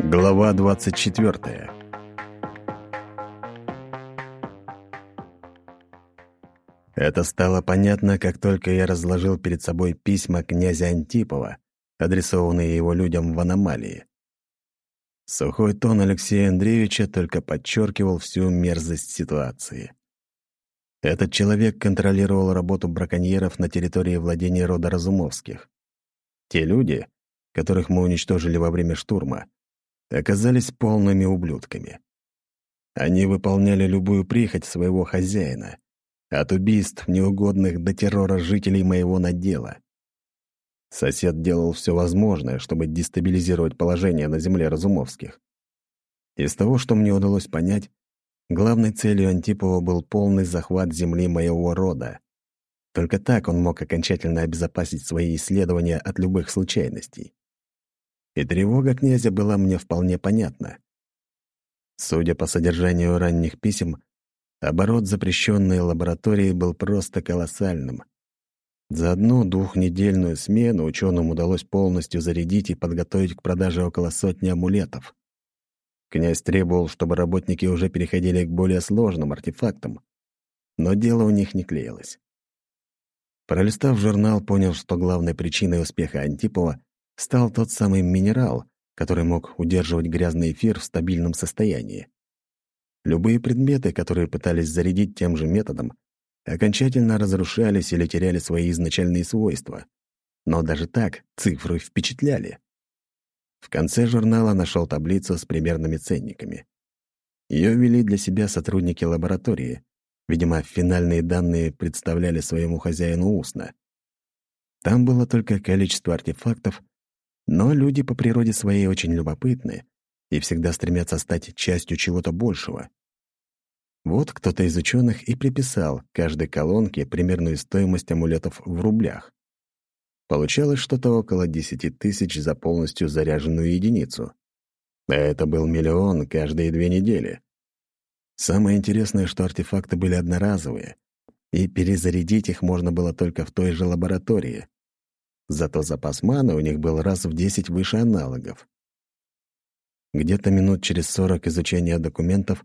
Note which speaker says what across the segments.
Speaker 1: Глава 24. Это стало понятно, как только я разложил перед собой письма князя Антипова, адресованные его людям в аномалии. Сухой тон Алексея Андреевича только подчеркивал всю мерзость ситуации. Этот человек контролировал работу браконьеров на территории владения рода Разумовских. Те люди, которых мы уничтожили во время штурма, оказались полными ублюдками. Они выполняли любую прихоть своего хозяина, от убийств неугодных до террора жителей моего надела. Сосед делал все возможное, чтобы дестабилизировать положение на земле Разумовских. Из того, что мне удалось понять, главной целью Антипова был полный захват земли моего рода. Только так он мог окончательно обезопасить свои исследования от любых случайностей. И тревога князя была мне вполне понятна. Судя по содержанию ранних писем, оборот запрещенной лаборатории был просто колоссальным — за одну двухнедельную смену ученым удалось полностью зарядить и подготовить к продаже около сотни амулетов. Князь требовал, чтобы работники уже переходили к более сложным артефактам, но дело у них не клеилось. Пролистав журнал, понял, что главной причиной успеха Антипова стал тот самый минерал, который мог удерживать грязный эфир в стабильном состоянии. Любые предметы, которые пытались зарядить тем же методом, окончательно разрушались или теряли свои изначальные свойства. Но даже так цифры впечатляли. В конце журнала нашел таблицу с примерными ценниками. Ее вели для себя сотрудники лаборатории. Видимо, финальные данные представляли своему хозяину устно. Там было только количество артефактов, но люди по природе своей очень любопытны и всегда стремятся стать частью чего-то большего. Вот кто-то из ученых и приписал каждой колонке примерную стоимость амулетов в рублях. Получалось что-то около 10 тысяч за полностью заряженную единицу. А это был миллион каждые две недели. Самое интересное, что артефакты были одноразовые, и перезарядить их можно было только в той же лаборатории. Зато запас маны у них был раз в 10 выше аналогов. Где-то минут через 40 изучения документов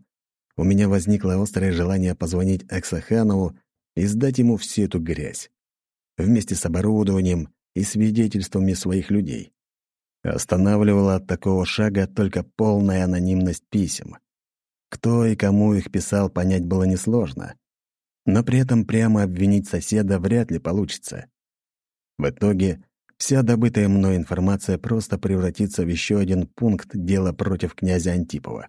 Speaker 1: у меня возникло острое желание позвонить Аксаханову и сдать ему всю эту грязь. Вместе с оборудованием и свидетельствами своих людей. Останавливала от такого шага только полная анонимность писем. Кто и кому их писал, понять было несложно. Но при этом прямо обвинить соседа вряд ли получится. В итоге вся добытая мной информация просто превратится в еще один пункт дела против князя Антипова.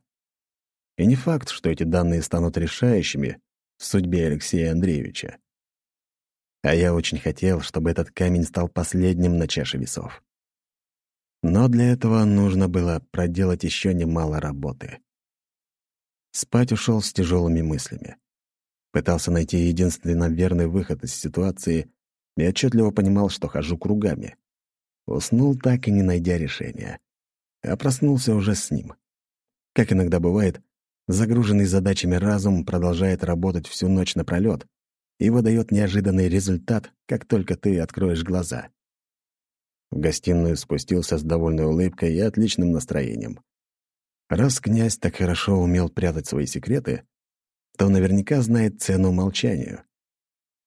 Speaker 1: И не факт, что эти данные станут решающими в судьбе Алексея Андреевича. А я очень хотел, чтобы этот камень стал последним на чаше весов. Но для этого нужно было проделать еще немало работы. Спать ушел с тяжелыми мыслями. Пытался найти единственно верный выход из ситуации и отчетливо понимал, что хожу кругами. Уснул так и не найдя решения. А проснулся уже с ним. Как иногда бывает, Загруженный задачами разум продолжает работать всю ночь напролёт и выдает неожиданный результат, как только ты откроешь глаза. В гостиную спустился с довольной улыбкой и отличным настроением. Раз князь так хорошо умел прятать свои секреты, то наверняка знает цену молчанию.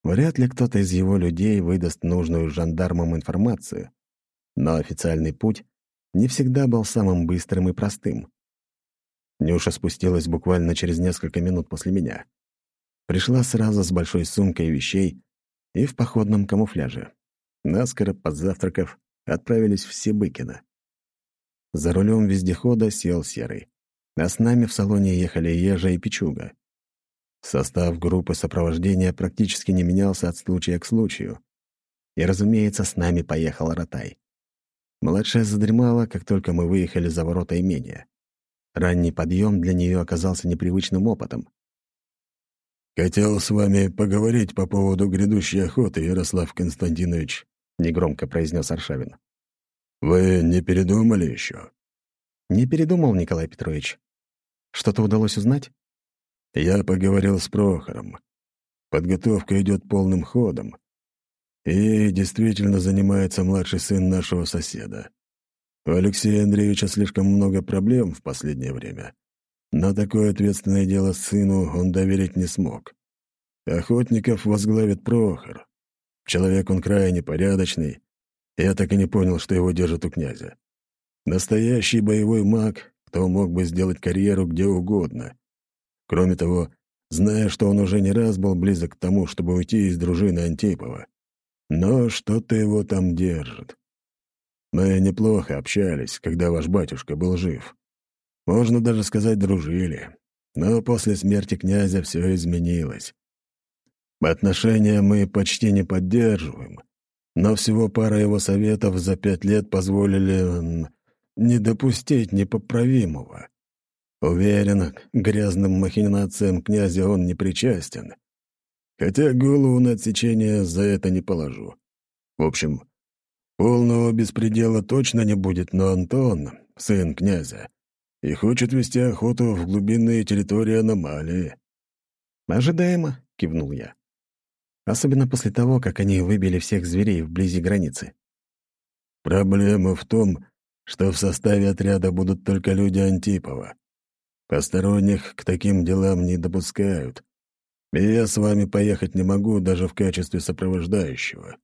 Speaker 1: Вряд ли кто-то из его людей выдаст нужную жандармам информацию, но официальный путь не всегда был самым быстрым и простым. Нюша спустилась буквально через несколько минут после меня. Пришла сразу с большой сумкой вещей и в походном камуфляже. Наскоро, позавтракав, отправились в Сибыкино. За рулем вездехода сел Серый, а с нами в салоне ехали Ежа и Пичуга. Состав группы сопровождения практически не менялся от случая к случаю. И, разумеется, с нами поехал Ротай. Младшая задремала, как только мы выехали за ворота имения. Ранний подъем для нее оказался непривычным опытом.
Speaker 2: «Хотел с вами поговорить по поводу грядущей охоты, Ярослав Константинович», — негромко произнес Аршавин. «Вы не передумали еще?»
Speaker 1: «Не передумал, Николай Петрович. Что-то удалось узнать?»
Speaker 2: «Я поговорил с Прохором. Подготовка идет полным ходом. И действительно занимается младший сын нашего соседа. У Алексея Андреевича слишком много проблем в последнее время. Но такое ответственное дело сыну он доверить не смог. Охотников возглавит Прохор. Человек он крайне порядочный. Я так и не понял, что его держат у князя. Настоящий боевой маг, кто мог бы сделать карьеру где угодно. Кроме того, зная, что он уже не раз был близок к тому, чтобы уйти из дружины Антипова. Но что-то его там держит. Мы неплохо общались, когда ваш батюшка был жив. Можно даже сказать, дружили. Но после смерти князя все изменилось. Отношения мы почти не поддерживаем, но всего пара его советов за пять лет позволили не допустить непоправимого. Уверен, к грязным махинациям князя он не причастен. Хотя голову на отсечение за это не положу. В общем, полного беспредела точно не будет, но Антон, сын князя, и хочет вести охоту в глубинные территории аномалии.
Speaker 1: «Ожидаемо», — кивнул я. «Особенно после того, как они выбили всех зверей вблизи границы».
Speaker 2: «Проблема в том, что в составе отряда будут только люди Антипова. Посторонних к таким делам не допускают. И я с вами поехать не могу даже в качестве сопровождающего.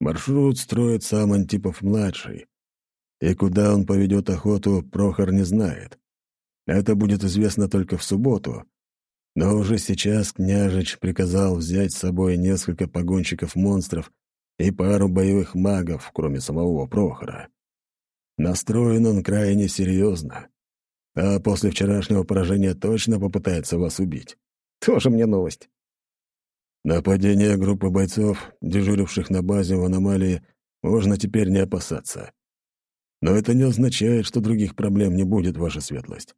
Speaker 2: Маршрут строит сам Антипов-младший. И куда он поведет охоту, Прохор не знает. Это будет известно только в субботу. Но уже сейчас княжич приказал взять с собой несколько погонщиков монстров и пару боевых магов, кроме самого Прохора. Настроен он крайне серьезно а после вчерашнего поражения точно попытается вас убить.
Speaker 1: Тоже мне новость.
Speaker 2: Нападение группы бойцов, дежуривших на базе в аномалии, можно теперь не опасаться. Но это не означает, что других проблем не будет, ваша светлость.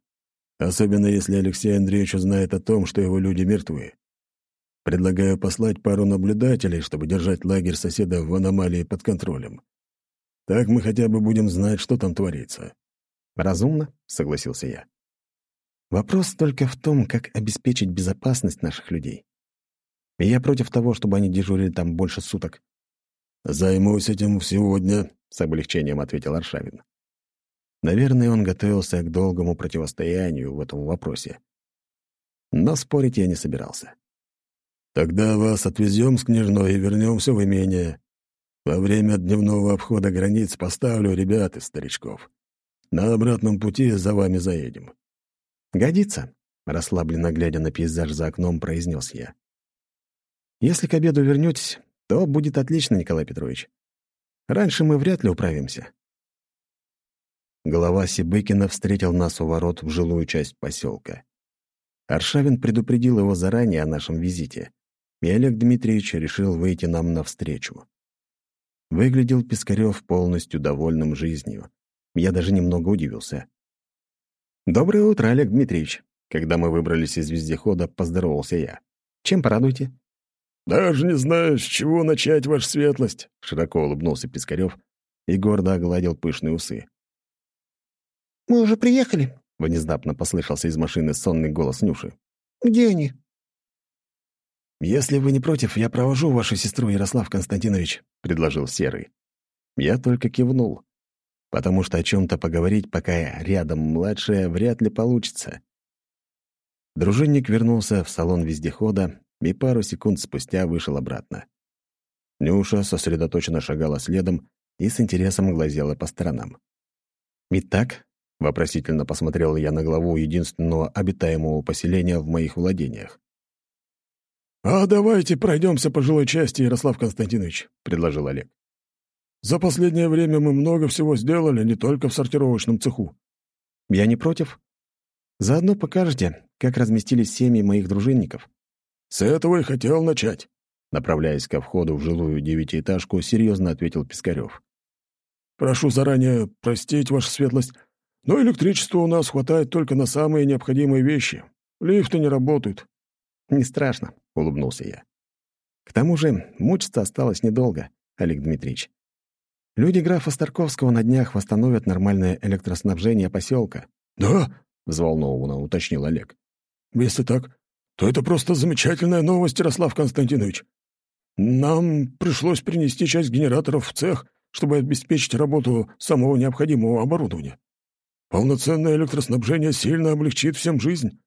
Speaker 2: Особенно если Алексей Андреевич узнает о том, что его люди мертвы. Предлагаю послать пару наблюдателей, чтобы держать лагерь соседа в аномалии под контролем. Так мы хотя бы будем знать, что там творится.
Speaker 1: «Разумно», — согласился я. «Вопрос только в том, как обеспечить безопасность наших людей. я против того, чтобы они дежурили там больше суток».
Speaker 2: «Займусь этим сегодня», — с облегчением ответил Аршавин.
Speaker 1: Наверное, он готовился к долгому противостоянию в этом вопросе. Но спорить я не собирался.
Speaker 2: «Тогда вас отвезем с княжной и вернемся в имение. Во время дневного обхода границ поставлю ребят из старичков. На обратном пути за вами заедем».
Speaker 1: «Годится», — расслабленно глядя на пейзаж за окном, произнес я. «Если к обеду вернетесь, то будет отлично, Николай Петрович. Раньше мы вряд ли управимся». Голова Сибыкина встретил нас у ворот в жилую часть поселка. Аршавин предупредил его заранее о нашем визите, и Олег Дмитриевич решил выйти нам навстречу. Выглядел Пискарев полностью довольным жизнью. Я даже немного удивился. «Доброе утро, Олег Дмитриевич!» Когда мы выбрались из вездехода, поздоровался я. «Чем порадуете?»
Speaker 2: «Даже не знаю, с чего начать, ваша светлость!» Широко улыбнулся Пискарев и гордо огладил пышные усы.
Speaker 3: «Мы уже приехали», —
Speaker 1: внезапно послышался из машины сонный голос Нюши.
Speaker 3: «Где они?»
Speaker 1: «Если вы не против, я провожу вашу сестру, Ярослав Константинович», — предложил Серый. Я только кивнул потому что о чем-то поговорить, пока рядом младшая, вряд ли получится. Дружинник вернулся в салон вездехода и пару секунд спустя вышел обратно. Нюша сосредоточенно шагала следом и с интересом глазела по сторонам. «Итак?» — вопросительно посмотрел я на главу единственного обитаемого поселения в моих владениях.
Speaker 2: «А давайте пройдемся по жилой части, Ярослав Константинович», — предложил Олег. За последнее время мы много всего сделали, не только в сортировочном цеху».
Speaker 1: «Я не против. Заодно покажете, как разместились семьи моих дружинников».
Speaker 2: «С этого и хотел начать», —
Speaker 1: направляясь ко входу в жилую девятиэтажку, серьезно ответил Пискарев.
Speaker 2: «Прошу заранее простить, ваша светлость, но электричества у нас хватает только на самые необходимые вещи. Лифты не работают».
Speaker 1: «Не страшно», — улыбнулся я. «К тому же мучиться осталось недолго, Олег Дмитриевич. Люди графа Старковского на днях восстановят нормальное электроснабжение поселка.
Speaker 2: «Да?»
Speaker 1: — взволнованно уточнил Олег.
Speaker 2: «Если так, то это просто замечательная новость, Ярослав Константинович. Нам пришлось принести часть генераторов в цех, чтобы обеспечить работу самого необходимого оборудования. Полноценное электроснабжение сильно облегчит всем жизнь.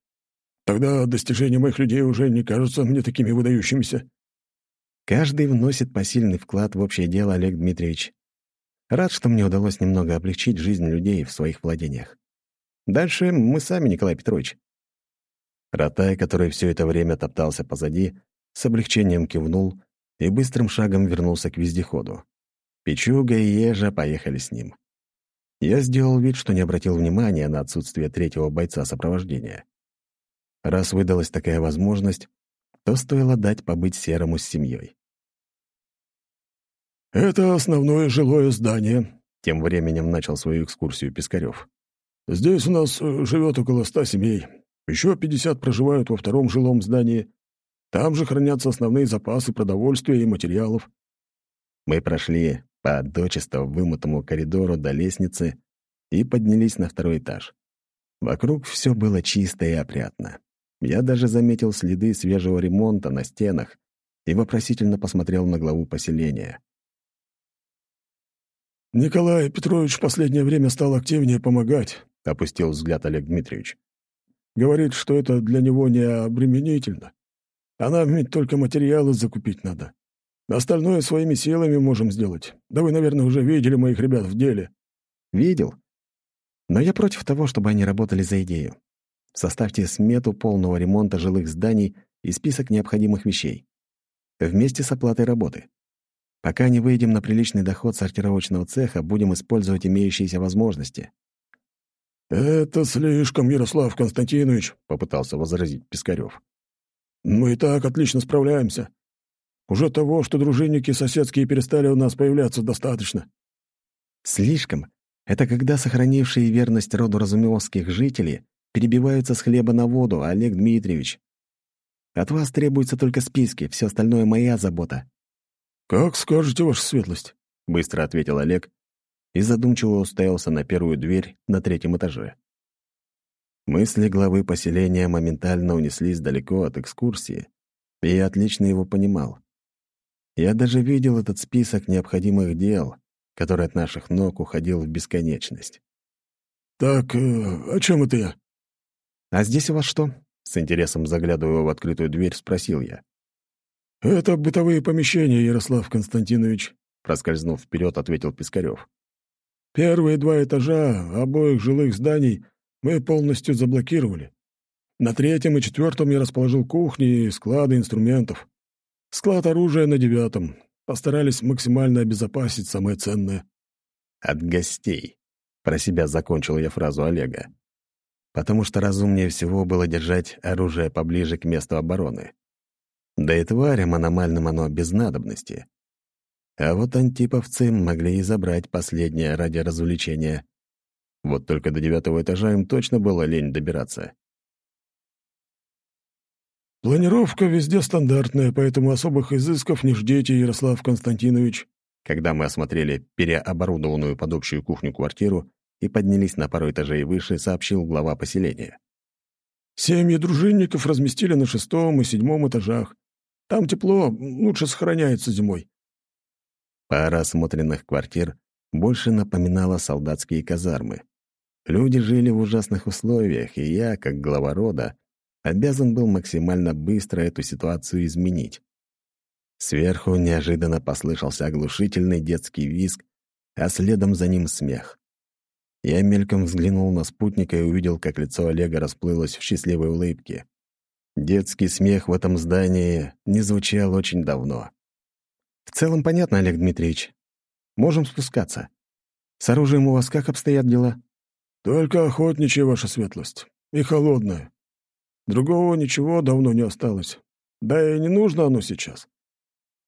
Speaker 2: Тогда достижения моих людей уже не кажутся мне такими выдающимися.
Speaker 1: Каждый вносит посильный вклад в общее дело, Олег Дмитриевич. Рад, что мне удалось немного облегчить жизнь людей в своих владениях. Дальше мы сами, Николай Петрович. Ротай, который все это время топтался позади, с облегчением кивнул и быстрым шагом вернулся к вездеходу. Пичуга и Ежа поехали с ним. Я сделал вид, что не обратил внимания на отсутствие третьего бойца сопровождения. Раз выдалась такая возможность, то стоило дать побыть Серому с семьей.
Speaker 2: «Это основное жилое здание», —
Speaker 1: тем временем начал свою экскурсию Пискарев.
Speaker 2: «Здесь у нас э, живет около ста семей. Еще пятьдесят проживают во втором жилом здании. Там же хранятся основные запасы продовольствия и материалов».
Speaker 1: Мы прошли по дочисто вымытому коридору до лестницы и поднялись на второй этаж. Вокруг все было чисто и опрятно. Я даже заметил следы свежего ремонта на стенах и вопросительно посмотрел на главу поселения.
Speaker 2: «Николай Петрович в последнее время стал активнее помогать», — опустил взгляд Олег Дмитриевич. «Говорит, что это для него не обременительно. А нам ведь только материалы закупить надо. Остальное своими силами можем сделать. Да вы, наверное, уже видели моих ребят в деле».
Speaker 1: «Видел. Но я против того, чтобы они работали за идею. Составьте смету полного ремонта жилых зданий и список необходимых вещей. Вместе с оплатой работы. Пока не выйдем на приличный доход сортировочного цеха, будем использовать имеющиеся возможности».
Speaker 2: «Это слишком, Ярослав Константинович», — попытался возразить Пискарев. «Мы и так отлично справляемся. Уже того, что дружинники соседские перестали у нас появляться, достаточно».
Speaker 1: «Слишком. Это когда сохранившие верность роду разумевских жители перебиваются с хлеба на воду, Олег Дмитриевич. От вас требуются только списки, все остальное моя забота».
Speaker 2: «Как скажете, ваша светлость», —
Speaker 1: быстро ответил Олег и задумчиво уставился на первую дверь на третьем этаже. Мысли главы поселения моментально унеслись далеко от экскурсии, и я отлично его понимал. Я даже видел этот список необходимых дел, который от наших ног уходил в бесконечность.
Speaker 2: «Так, э, о чем это я?»
Speaker 1: «А здесь у вас что?» — с интересом заглядывая в открытую дверь, спросил я.
Speaker 2: «Это бытовые помещения, Ярослав Константинович», — проскользнув вперед, ответил Пискарев. «Первые два этажа обоих жилых зданий мы полностью заблокировали. На третьем и четвертом я расположил кухни и склады инструментов. Склад оружия на девятом. Постарались максимально обезопасить самое ценное.
Speaker 1: «От гостей», — про себя закончил я фразу Олега. Потому что разумнее всего было держать оружие поближе к месту обороны. Да и тварям аномальным оно без надобности. А вот антиповцы могли и забрать последнее ради развлечения. Вот только до девятого этажа им точно было лень добираться.
Speaker 2: «Планировка везде стандартная, поэтому особых изысков не ждите, Ярослав Константинович».
Speaker 1: Когда мы осмотрели переоборудованную под общую кухню квартиру и поднялись на пару этажей выше, сообщил глава поселения.
Speaker 2: «Семьи дружинников разместили на шестом и седьмом этажах. Там тепло, лучше сохраняется зимой».
Speaker 1: Пара осмотренных квартир больше напоминала солдатские казармы. Люди жили в ужасных условиях, и я, как глава рода, обязан был максимально быстро эту ситуацию изменить. Сверху неожиданно послышался оглушительный детский визг, а следом за ним смех. Я мельком взглянул на спутника и увидел, как лицо Олега расплылось в счастливой улыбке. Детский смех в этом здании не звучал очень давно. «В целом понятно, Олег Дмитриевич. Можем спускаться. С оружием у вас как обстоят дела?»
Speaker 2: «Только охотничья, ваша светлость. И холодная. Другого ничего давно не осталось. Да и не нужно оно сейчас.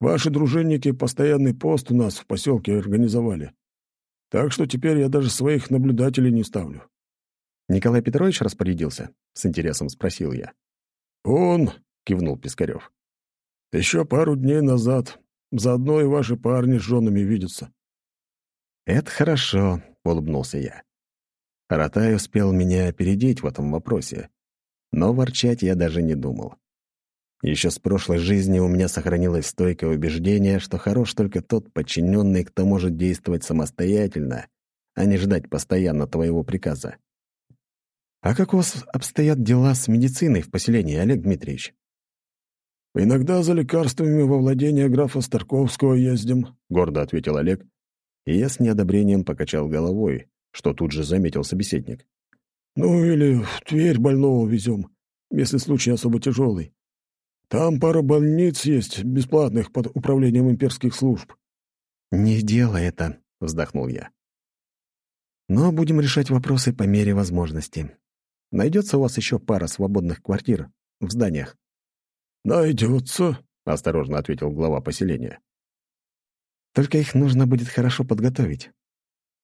Speaker 2: Ваши дружинники постоянный пост у нас в поселке организовали. Так что теперь я даже своих наблюдателей не ставлю».
Speaker 1: «Николай Петрович распорядился?» — с интересом спросил я.
Speaker 2: «Он», — кивнул Пискарев. «Еще пару дней назад. Заодно и ваши парни с женами видятся».
Speaker 1: «Это хорошо», — улыбнулся я. Харатай успел меня опередить в этом вопросе но ворчать я даже не думал. Еще с прошлой жизни у меня сохранилось стойкое убеждение, что хорош только тот подчиненный, кто может действовать самостоятельно, а не ждать постоянно твоего приказа. «А как у вас обстоят дела с медициной в поселении, Олег Дмитриевич?»
Speaker 2: «Иногда за лекарствами во владение графа Старковского ездим», — гордо ответил Олег,
Speaker 1: и я с неодобрением покачал головой, что тут же заметил собеседник.
Speaker 2: «Ну или в Тверь больного везем, если случай особо тяжелый. Там пара больниц есть, бесплатных под управлением имперских служб».
Speaker 1: «Не дело это», — вздохнул я. «Но будем решать вопросы по мере возможности. Найдется у вас еще пара свободных квартир в зданиях?»
Speaker 2: «Найдется», —
Speaker 1: осторожно ответил глава поселения. «Только их нужно будет хорошо подготовить.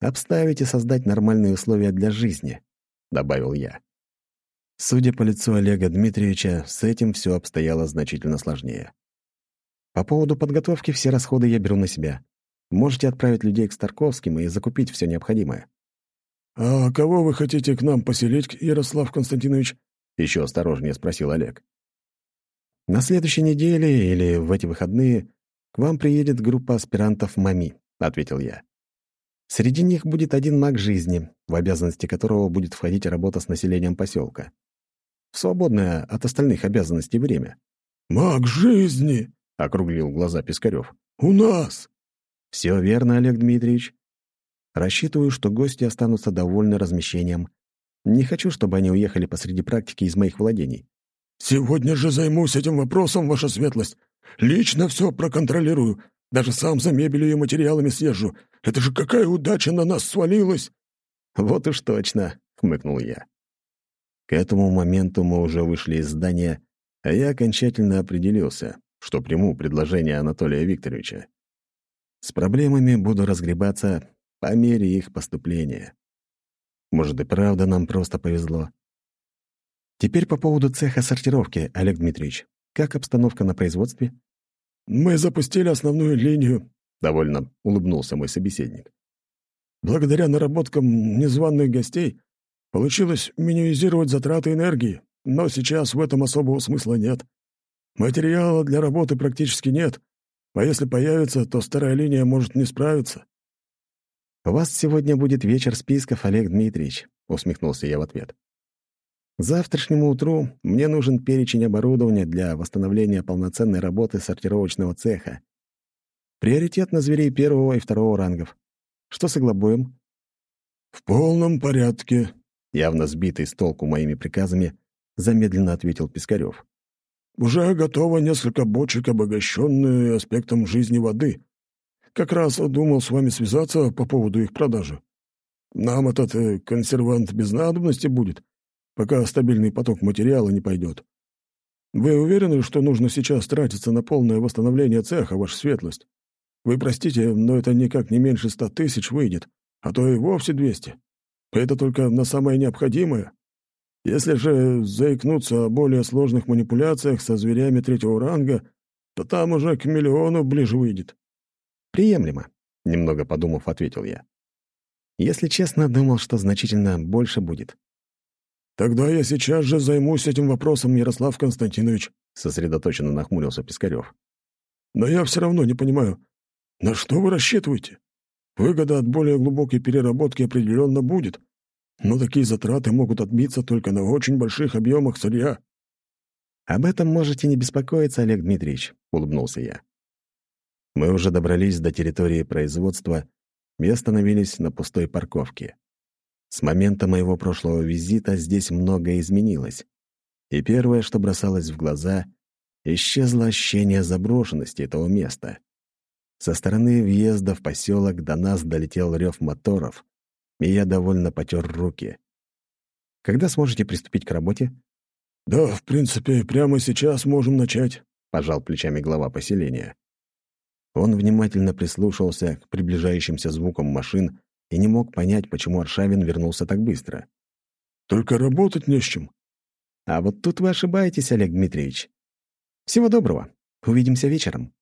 Speaker 1: Обставить и создать нормальные условия для жизни», — добавил я. Судя по лицу Олега Дмитриевича, с этим все обстояло значительно сложнее. По поводу подготовки все расходы я беру на себя. Можете отправить людей к Старковским и закупить все необходимое.
Speaker 2: «А кого вы хотите к нам поселить, Ярослав Константинович?» — еще осторожнее спросил Олег.
Speaker 1: На следующей неделе или в эти выходные к вам приедет группа аспирантов МАМИ», — ответил я. «Среди них будет один маг жизни, в обязанности которого будет входить работа с населением поселка. В свободное от остальных обязанностей время».
Speaker 2: «Маг жизни!» — округлил глаза Пискарев. «У нас!»
Speaker 1: «Все верно, Олег Дмитриевич. Рассчитываю, что гости останутся довольны размещением. Не хочу, чтобы они уехали посреди практики из моих владений.
Speaker 2: «Сегодня же займусь этим вопросом, ваша светлость. Лично все проконтролирую. Даже сам за мебелью и материалами съезжу. Это же какая удача на нас свалилась!»
Speaker 1: «Вот уж точно», — хмыкнул я. К этому моменту мы уже вышли из здания, а я окончательно определился, что приму предложение Анатолия Викторовича. С проблемами буду разгребаться по мере их поступления. Может, и правда нам просто повезло. Теперь по поводу цеха сортировки, Олег Дмитриевич. Как обстановка на производстве?
Speaker 2: Мы запустили основную линию,
Speaker 1: довольно улыбнулся мой собеседник.
Speaker 2: Благодаря наработкам незваных гостей получилось минимизировать затраты энергии, но сейчас в этом особого смысла нет. Материала для работы практически нет, а если появится, то старая линия может не справиться.
Speaker 1: «У вас сегодня будет вечер списков, Олег Дмитриевич», — усмехнулся я в ответ завтрашнему утру мне нужен перечень оборудования для восстановления полноценной работы сортировочного цеха. Приоритет на зверей первого и второго рангов. Что с иглобоем?
Speaker 2: «В полном порядке», —
Speaker 1: явно сбитый с толку моими приказами, замедленно ответил Пискарев.
Speaker 2: «Уже готово несколько бочек, обогащенные аспектом жизни воды. Как раз думал с вами связаться по поводу их продажи. Нам этот э, консервант без надобности будет, пока стабильный поток материала не пойдет. Вы уверены, что нужно сейчас тратиться на полное восстановление цеха, ваша светлость? Вы простите, но это никак не меньше ста тысяч выйдет, а то и вовсе двести. Это только на самое необходимое. Если же заикнуться о более сложных манипуляциях со зверями третьего ранга, то там уже к миллиону ближе выйдет.
Speaker 1: «Приемлемо», — немного подумав, ответил я. «Если честно, думал, что значительно больше будет.
Speaker 2: «Тогда я сейчас же займусь этим вопросом, Ярослав Константинович», — сосредоточенно нахмурился Пискарев. «Но я все равно не понимаю, на что вы рассчитываете? Выгода от более глубокой переработки определенно будет, но такие затраты могут отбиться только на очень больших объемах сырья».
Speaker 1: «Об этом можете не беспокоиться, Олег Дмитриевич», — улыбнулся я. Мы уже добрались до территории производства и остановились на пустой парковке. С момента моего прошлого визита здесь многое изменилось. И первое, что бросалось в глаза, исчезло ощущение заброшенности этого места. Со стороны въезда в поселок до нас долетел рев моторов, и я довольно потер руки. Когда сможете приступить к работе?
Speaker 2: «Да, в принципе, прямо сейчас можем начать», — пожал плечами глава поселения.
Speaker 1: Он внимательно прислушался к приближающимся звукам машин и не мог понять, почему Аршавин вернулся так быстро.
Speaker 2: «Только работать не с чем».
Speaker 1: «А вот тут вы ошибаетесь, Олег Дмитриевич. Всего доброго. Увидимся вечером».